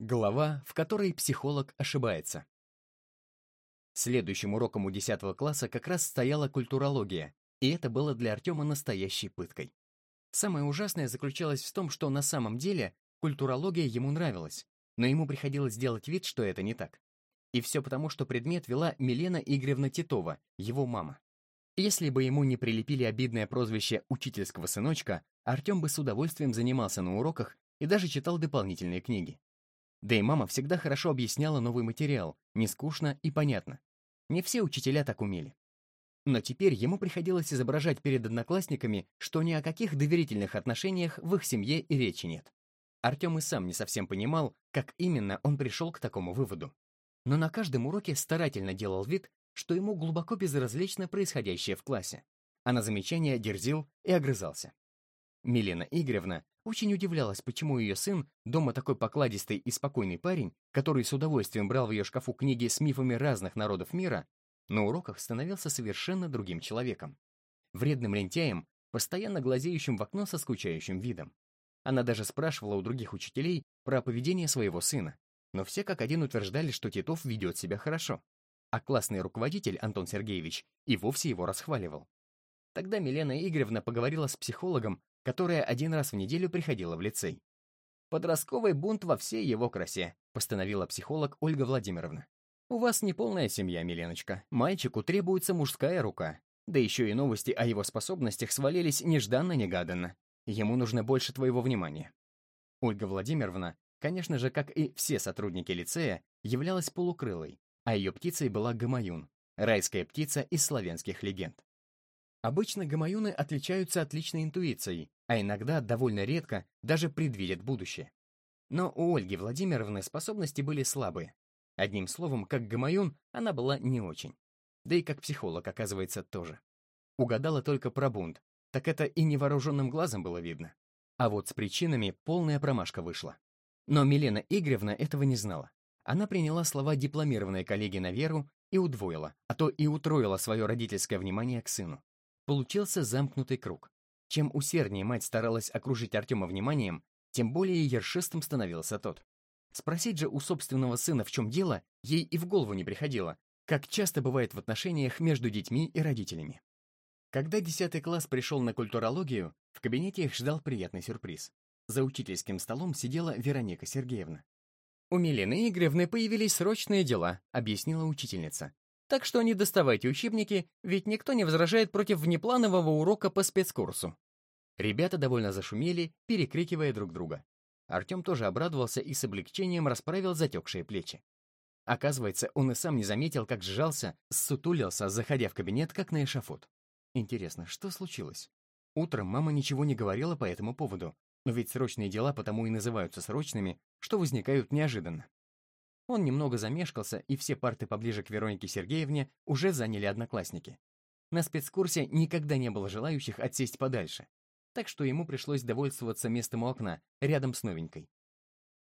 Глава, в которой психолог ошибается. Следующим уроком у 10 класса как раз стояла культурология, и это было для Артема настоящей пыткой. Самое ужасное заключалось в том, что на самом деле культурология ему нравилась, но ему приходилось делать вид, что это не так. И все потому, что предмет вела Милена Игоревна Титова, его мама. Если бы ему не прилепили обидное прозвище «учительского сыночка», Артем бы с удовольствием занимался на уроках и даже читал дополнительные книги. Да и мама всегда хорошо объясняла новый материал, не скучно и понятно. Не все учителя так умели. Но теперь ему приходилось изображать перед одноклассниками, что ни о каких доверительных отношениях в их семье и речи нет. Артем и сам не совсем понимал, как именно он пришел к такому выводу. Но на каждом уроке старательно делал вид, что ему глубоко безразлично происходящее в классе, а на замечания дерзил и огрызался. Милена Игоревна очень удивлялась, почему ее сын, дома такой покладистый и спокойный парень, который с удовольствием брал в ее шкафу книги с мифами разных народов мира, на уроках становился совершенно другим человеком. Вредным лентяем, постоянно глазеющим в окно со скучающим видом. Она даже спрашивала у других учителей про поведение своего сына, но все как один утверждали, что Титов ведет себя хорошо. А классный руководитель Антон Сергеевич и вовсе его расхваливал. Тогда Милена Игоревна поговорила с психологом которая один раз в неделю приходила в лицей. «Подростковый бунт во всей его красе», постановила психолог Ольга Владимировна. «У вас не полная семья, Миленочка. Мальчику требуется мужская рука. Да еще и новости о его способностях свалились нежданно-негаданно. Ему нужно больше твоего внимания». Ольга Владимировна, конечно же, как и все сотрудники лицея, являлась полукрылой, а ее птицей была гамаюн, райская птица из славянских легенд. Обычно гамаюны отличаются отличной интуицией, а иногда, довольно редко, даже предвидят будущее. Но у Ольги Владимировны способности были слабые. Одним словом, как гамаюн, она была не очень. Да и как психолог, оказывается, тоже. Угадала только про бунт, так это и невооруженным глазом было видно. А вот с причинами полная промашка вышла. Но Милена Игоревна этого не знала. Она приняла слова дипломированной коллеги на веру и удвоила, а то и утроила свое родительское внимание к сыну. Получился замкнутый круг. Чем усерднее мать старалась окружить Артема вниманием, тем более ершистым становился тот. Спросить же у собственного сына, в чем дело, ей и в голову не приходило, как часто бывает в отношениях между детьми и родителями. Когда 10 класс пришел на культурологию, в кабинете их ждал приятный сюрприз. За учительским столом сидела Вероника Сергеевна. «У Милены Игоревны появились срочные дела», — объяснила учительница. Так что не доставайте учебники, ведь никто не возражает против внепланового урока по спецкурсу. Ребята довольно зашумели, перекрикивая друг друга. Артем тоже обрадовался и с облегчением расправил затекшие плечи. Оказывается, он и сам не заметил, как сжался, ссутулился, заходя в кабинет, как на эшафот. Интересно, что случилось? Утром мама ничего не говорила по этому поводу, но ведь срочные дела потому и называются срочными, что возникают неожиданно. Он немного замешкался, и все парты поближе к Веронике Сергеевне уже заняли одноклассники. На спецкурсе никогда не было желающих отсесть подальше, так что ему пришлось довольствоваться местом у окна, рядом с новенькой.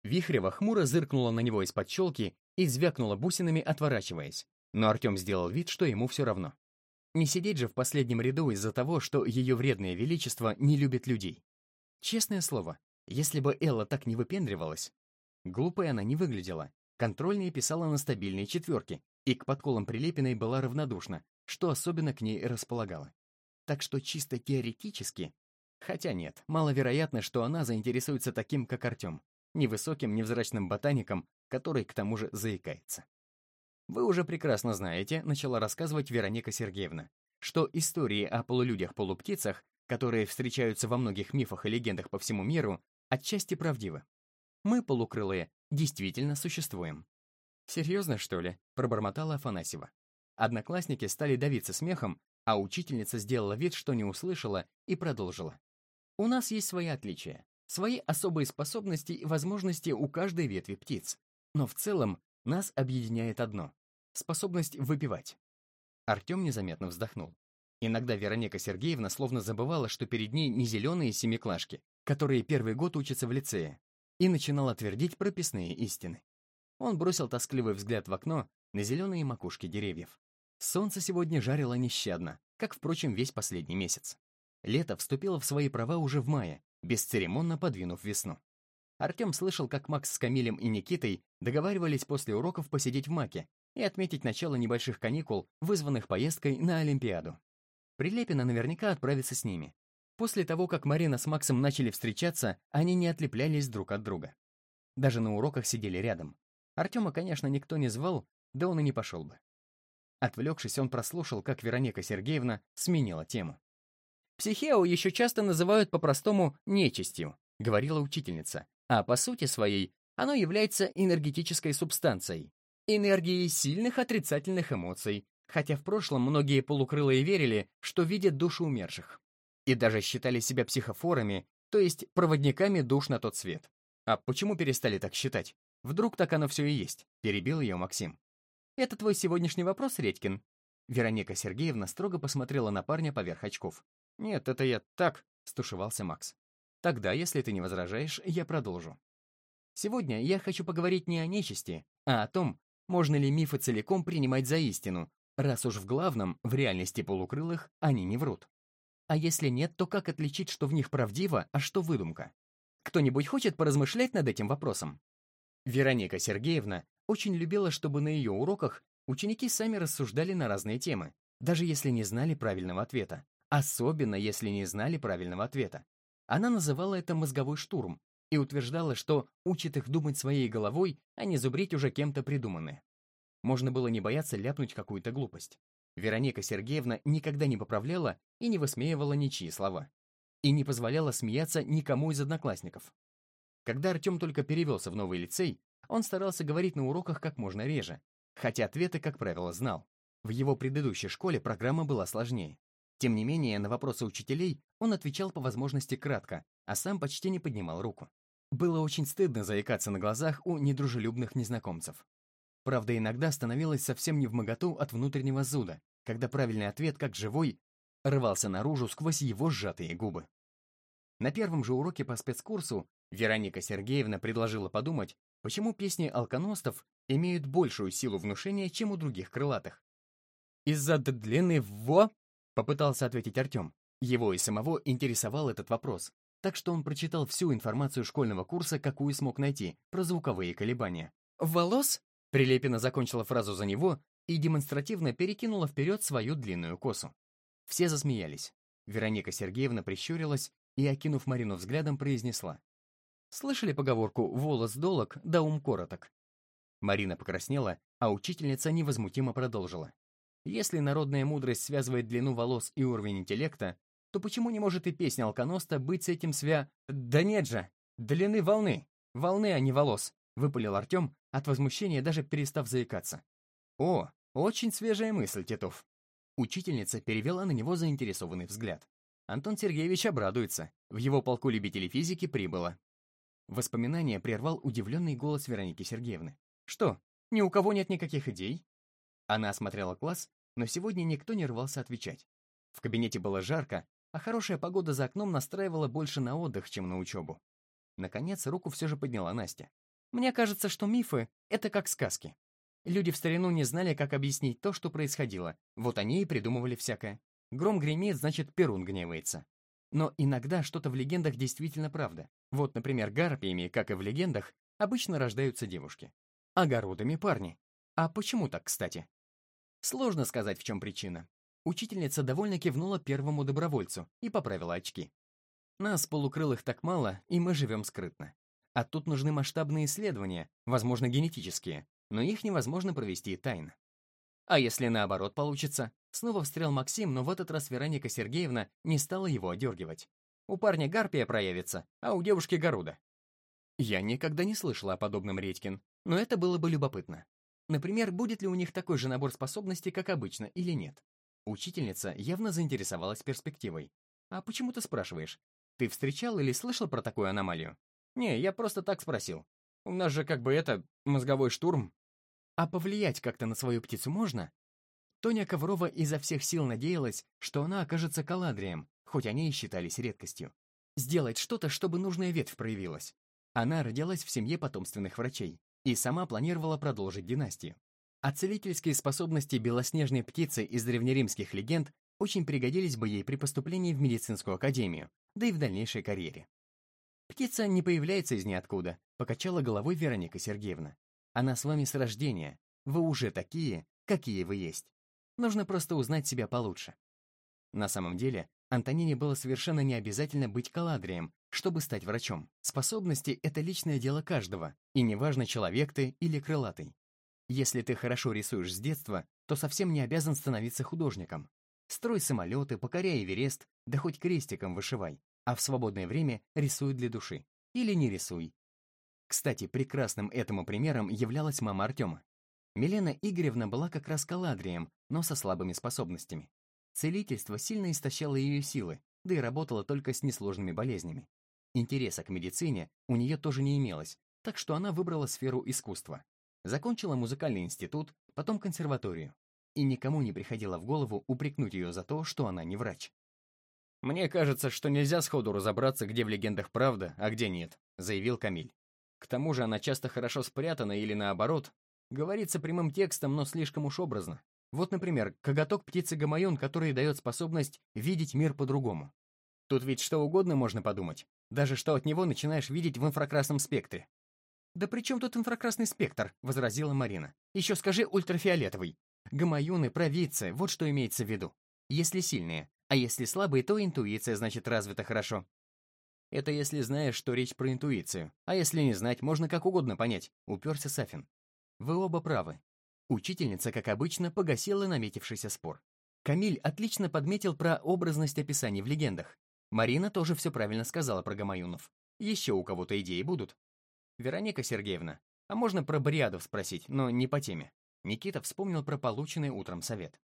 Вихрева хмуро зыркнула на него из-под челки и звякнула бусинами, отворачиваясь, но Артем сделал вид, что ему все равно. Не сидеть же в последнем ряду из-за того, что ее вредное величество не любит людей. Честное слово, если бы Элла так не выпендривалась, глупой она не выглядела, Контрольные писала на стабильные четверки, и к подколам Прилепиной была равнодушна, что особенно к ней располагало. Так что чисто теоретически... Хотя нет, маловероятно, что она заинтересуется таким, как Артем, невысоким невзрачным ботаником, который к тому же заикается. Вы уже прекрасно знаете, начала рассказывать Вероника Сергеевна, что истории о полулюдях-полуптицах, которые встречаются во многих мифах и легендах по всему миру, отчасти правдивы. Мы, полукрылые, действительно существуем. «Серьезно, что ли?» — пробормотала Афанасьева. Одноклассники стали давиться смехом, а учительница сделала вид, что не услышала, и продолжила. «У нас есть свои отличия, свои особые способности и возможности у каждой ветви птиц. Но в целом нас объединяет одно — способность выпивать». Артем незаметно вздохнул. Иногда Вероника Сергеевна словно забывала, что перед ней не зеленые семиклашки, которые первый год учатся в лицее, и начинал твердить прописные истины. Он бросил тоскливый взгляд в окно на зеленые макушки деревьев. Солнце сегодня жарило нещадно, как, впрочем, весь последний месяц. Лето вступило в свои права уже в мае, бесцеремонно подвинув весну. Артем слышал, как Макс с Камилем и Никитой договаривались после уроков посидеть в Маке и отметить начало небольших каникул, вызванных поездкой на Олимпиаду. Прилепина наверняка отправится с ними. После того, как Марина с Максом начали встречаться, они не отлеплялись друг от друга. Даже на уроках сидели рядом. Артема, конечно, никто не звал, да он и не пошел бы. Отвлекшись, он прослушал, как Вероника Сергеевна сменила тему. «Психео еще часто называют по-простому нечистью», — говорила учительница, а по сути своей оно является энергетической субстанцией, энергией сильных отрицательных эмоций, хотя в прошлом многие полукрылые верили, что видят души умерших и даже считали себя психофорами, то есть проводниками душ на тот свет. А почему перестали так считать? Вдруг так оно все и есть, перебил ее Максим. Это твой сегодняшний вопрос, Редькин? Вероника Сергеевна строго посмотрела на парня поверх очков. Нет, это я так, стушевался Макс. Тогда, если ты не возражаешь, я продолжу. Сегодня я хочу поговорить не о нечисти, а о том, можно ли мифы целиком принимать за истину, раз уж в главном, в реальности полукрылых, они не врут. А если нет, то как отличить, что в них правдиво, а что выдумка? Кто-нибудь хочет поразмышлять над этим вопросом? Вероника Сергеевна очень любила, чтобы на ее уроках ученики сами рассуждали на разные темы, даже если не знали правильного ответа. Особенно, если не знали правильного ответа. Она называла это мозговой штурм и утверждала, что учит их думать своей головой, а не зубрить уже кем-то придуманное. Можно было не бояться ляпнуть какую-то глупость. Вероника Сергеевна никогда не поправляла и не высмеивала ничьи слова. И не позволяла смеяться никому из одноклассников. Когда Артем только перевелся в новый лицей, он старался говорить на уроках как можно реже, хотя ответы, как правило, знал. В его предыдущей школе программа была сложнее. Тем не менее, на вопросы учителей он отвечал по возможности кратко, а сам почти не поднимал руку. Было очень стыдно заикаться на глазах у недружелюбных незнакомцев. Правда, иногда становилось совсем не в моготу от внутреннего зуда, когда правильный ответ, как живой, рвался наружу сквозь его сжатые губы. На первом же уроке по спецкурсу Вероника Сергеевна предложила подумать, почему песни алконостов имеют большую силу внушения, чем у других крылатых. «Из-за длины во?» — попытался ответить Артем. Его и самого интересовал этот вопрос, так что он прочитал всю информацию школьного курса, какую смог найти, про звуковые колебания. «Волос?» Прилепина закончила фразу за него и демонстративно перекинула вперед свою длинную косу. Все засмеялись. Вероника Сергеевна прищурилась и, окинув Марину взглядом, произнесла. «Слышали поговорку «волос долог, да ум короток»?» Марина покраснела, а учительница невозмутимо продолжила. «Если народная мудрость связывает длину волос и уровень интеллекта, то почему не может и песня алконоста быть с этим свя... Да нет же! Длины волны! Волны, а не волос!» — выпалил Артем, от возмущения даже перестав заикаться. «О, очень свежая мысль, Титов!» Учительница перевела на него заинтересованный взгляд. Антон Сергеевич обрадуется. В его полку любителей физики прибыло. Воспоминание прервал удивленный голос Вероники Сергеевны. «Что, ни у кого нет никаких идей?» Она осмотрела класс, но сегодня никто не рвался отвечать. В кабинете было жарко, а хорошая погода за окном настраивала больше на отдых, чем на учебу. Наконец, руку все же подняла Настя. Мне кажется, что мифы — это как сказки. Люди в старину не знали, как объяснить то, что происходило. Вот они и придумывали всякое. Гром гремит, значит, Перун гневается. Но иногда что-то в легендах действительно правда. Вот, например, гарпиями, как и в легендах, обычно рождаются девушки. Огородами парни. А почему так, кстати? Сложно сказать, в чем причина. Учительница довольно кивнула первому добровольцу и поправила очки. Нас, полукрылых, так мало, и мы живем скрытно. А тут нужны масштабные исследования, возможно, генетические, но их невозможно провести тайно. А если наоборот получится? Снова встрял Максим, но в этот раз Вероника Сергеевна не стала его одергивать. У парня гарпия проявится, а у девушки горуда. Я никогда не слышала о подобном, Редькин, но это было бы любопытно. Например, будет ли у них такой же набор способностей, как обычно, или нет? Учительница явно заинтересовалась перспективой. «А почему ты спрашиваешь? Ты встречал или слышал про такую аномалию?» «Не, я просто так спросил. У нас же как бы это, мозговой штурм». «А повлиять как-то на свою птицу можно?» Тоня Коврова изо всех сил надеялась, что она окажется каладрием, хоть они и считались редкостью. Сделать что-то, чтобы нужная ветвь проявилась. Она родилась в семье потомственных врачей и сама планировала продолжить династию. А целительские способности белоснежной птицы из древнеримских легенд очень пригодились бы ей при поступлении в медицинскую академию, да и в дальнейшей карьере. Птица не появляется из ниоткуда, покачала головой Вероника Сергеевна. Она с вами с рождения. Вы уже такие, какие вы есть. Нужно просто узнать себя получше. На самом деле, Антонине было совершенно не обязательно быть каладрием, чтобы стать врачом. Способности — это личное дело каждого, и неважно, человек ты или крылатый. Если ты хорошо рисуешь с детства, то совсем не обязан становиться художником. Строй самолеты, покоряй Эверест, да хоть крестиком вышивай, а в свободное время рисуй для души. Или не рисуй. Кстати, прекрасным этому примером являлась мама Артема. Милена Игоревна была как раз каладрием, но со слабыми способностями. Целительство сильно истощало ее силы, да и работала только с несложными болезнями. Интереса к медицине у нее тоже не имелось, так что она выбрала сферу искусства. Закончила музыкальный институт, потом консерваторию. И никому не приходило в голову упрекнуть ее за то, что она не врач. «Мне кажется, что нельзя сходу разобраться, где в легендах правда, а где нет», заявил Камиль. К тому же она часто хорошо спрятана или наоборот, говорится прямым текстом, но слишком уж образно. Вот, например, коготок птицы Гамайон, который дает способность видеть мир по-другому. Тут ведь что угодно можно подумать, даже что от него начинаешь видеть в инфракрасном спектре. «Да при чем тут инфракрасный спектр?» — возразила Марина. «Еще скажи ультрафиолетовый. Гамаюны, провидцы, вот что имеется в виду. Если сильные, а если слабые, то интуиция, значит, развита хорошо. Это если знаешь, что речь про интуицию. А если не знать, можно как угодно понять, уперся Сафин. Вы оба правы. Учительница, как обычно, погасила наметившийся спор. Камиль отлично подметил про образность описаний в легендах. Марина тоже все правильно сказала про гамаюнов. Еще у кого-то идеи будут? Вероника Сергеевна, а можно про Бриадов спросить, но не по теме. Никита вспомнил про полученный утром совет.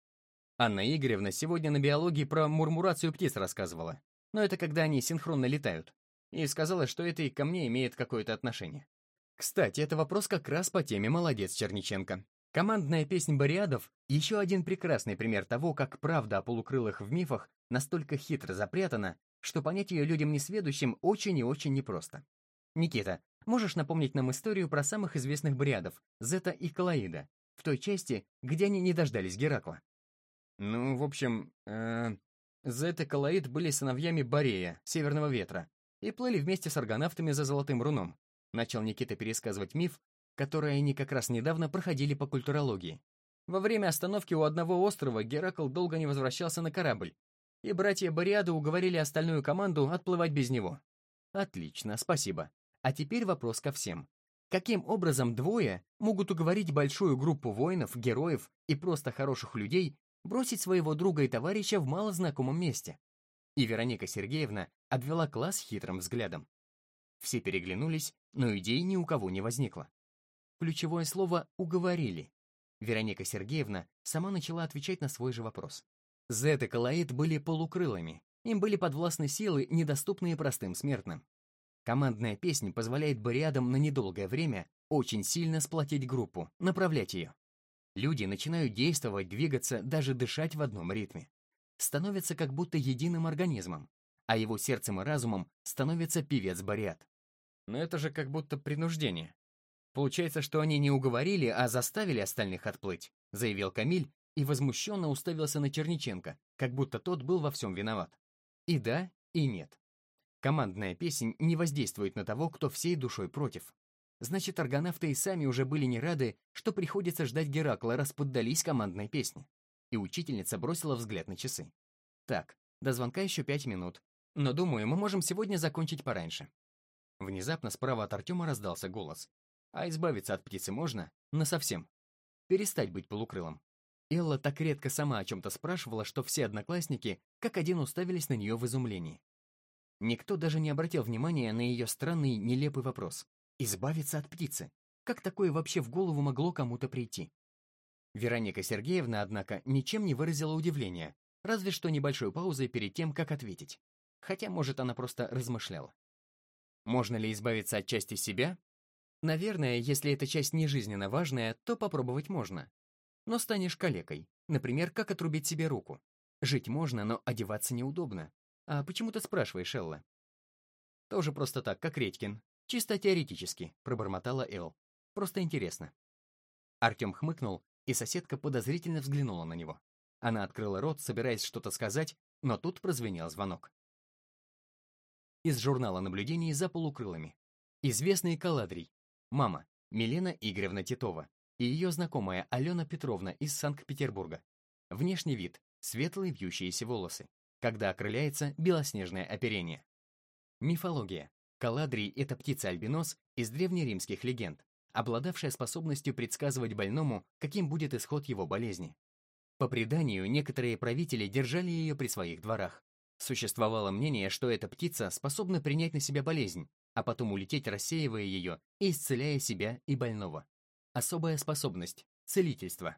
Анна Игоревна сегодня на биологии про мурмурацию птиц рассказывала, но это когда они синхронно летают, и сказала, что это и ко мне имеет какое-то отношение. Кстати, это вопрос как раз по теме «Молодец, Черниченко». Командная песня Бориадов — еще один прекрасный пример того, как правда о полукрылых в мифах настолько хитро запрятана, что понять ее людям несведущим очень и очень непросто. Никита, можешь напомнить нам историю про самых известных Бориадов, Зета и Калаида, в той части, где они не дождались Геракла? Ну, в общем, э, Зет и Калаид были сыновьями Борея, Северного Ветра, и плыли вместе с аргонавтами за Золотым Руном. Начал Никита пересказывать миф, который они как раз недавно проходили по культурологии. Во время остановки у одного острова Геракл долго не возвращался на корабль, и братья Бориады уговорили остальную команду отплывать без него. Отлично, спасибо. А теперь вопрос ко всем. Каким образом двое могут уговорить большую группу воинов, героев и просто хороших людей бросить своего друга и товарища в малознакомом месте? И Вероника Сергеевна обвела класс хитрым взглядом. Все переглянулись, но идей ни у кого не возникло. Ключевое слово «уговорили». Вероника Сергеевна сама начала отвечать на свой же вопрос. Зет и Калаид были полукрылыми, им были подвластны силы, недоступные простым смертным. Командная песня позволяет бариадам на недолгое время очень сильно сплотить группу, направлять ее. Люди начинают действовать, двигаться, даже дышать в одном ритме. Становятся как будто единым организмом, а его сердцем и разумом становится певец Бариад. Но это же как будто принуждение. Получается, что они не уговорили, а заставили остальных отплыть, заявил Камиль и возмущенно уставился на Черниченко, как будто тот был во всем виноват. И да, и нет. Командная песень не воздействует на того, кто всей душой против. Значит, аргонавты и сами уже были не рады, что приходится ждать Геракла, раз поддались командной песне. И учительница бросила взгляд на часы. Так, до звонка еще пять минут. Но, думаю, мы можем сегодня закончить пораньше. Внезапно справа от Артема раздался голос. А избавиться от птицы можно? Насовсем. Перестать быть полукрылым. Элла так редко сама о чем-то спрашивала, что все одноклассники как один уставились на нее в изумлении. Никто даже не обратил внимания на ее странный, нелепый вопрос. Избавиться от птицы? Как такое вообще в голову могло кому-то прийти? Вероника Сергеевна, однако, ничем не выразила удивления, разве что небольшой паузой перед тем, как ответить. Хотя, может, она просто размышляла. Можно ли избавиться от части себя? Наверное, если эта часть не жизненно важная, то попробовать можно. Но станешь калекой. Например, как отрубить себе руку. Жить можно, но одеваться неудобно. «А почему ты спрашиваешь, Элла?» «Тоже просто так, как Редькин. Чисто теоретически», — пробормотала Эл. «Просто интересно». Артем хмыкнул, и соседка подозрительно взглянула на него. Она открыла рот, собираясь что-то сказать, но тут прозвенел звонок. из журнала наблюдений за полукрылыми. Известный Каладрий. Мама Милена Игоревна Титова и ее знакомая Алена Петровна из Санкт-Петербурга. Внешний вид – светлые вьющиеся волосы. Когда окрыляется белоснежное оперение. Мифология. Каладрий – это птица-альбинос из древнеримских легенд, обладавшая способностью предсказывать больному, каким будет исход его болезни. По преданию, некоторые правители держали ее при своих дворах. Существовало мнение, что эта птица способна принять на себя болезнь, а потом улететь, рассеивая ее и исцеляя себя и больного. Особая способность – целительство.